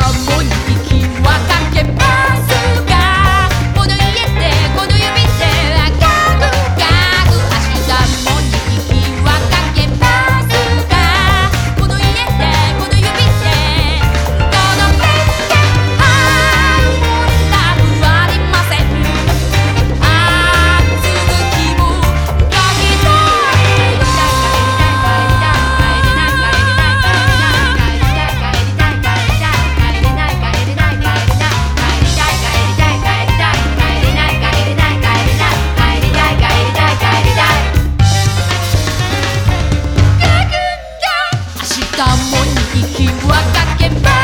の文字聞きわかけばたもに火はかけば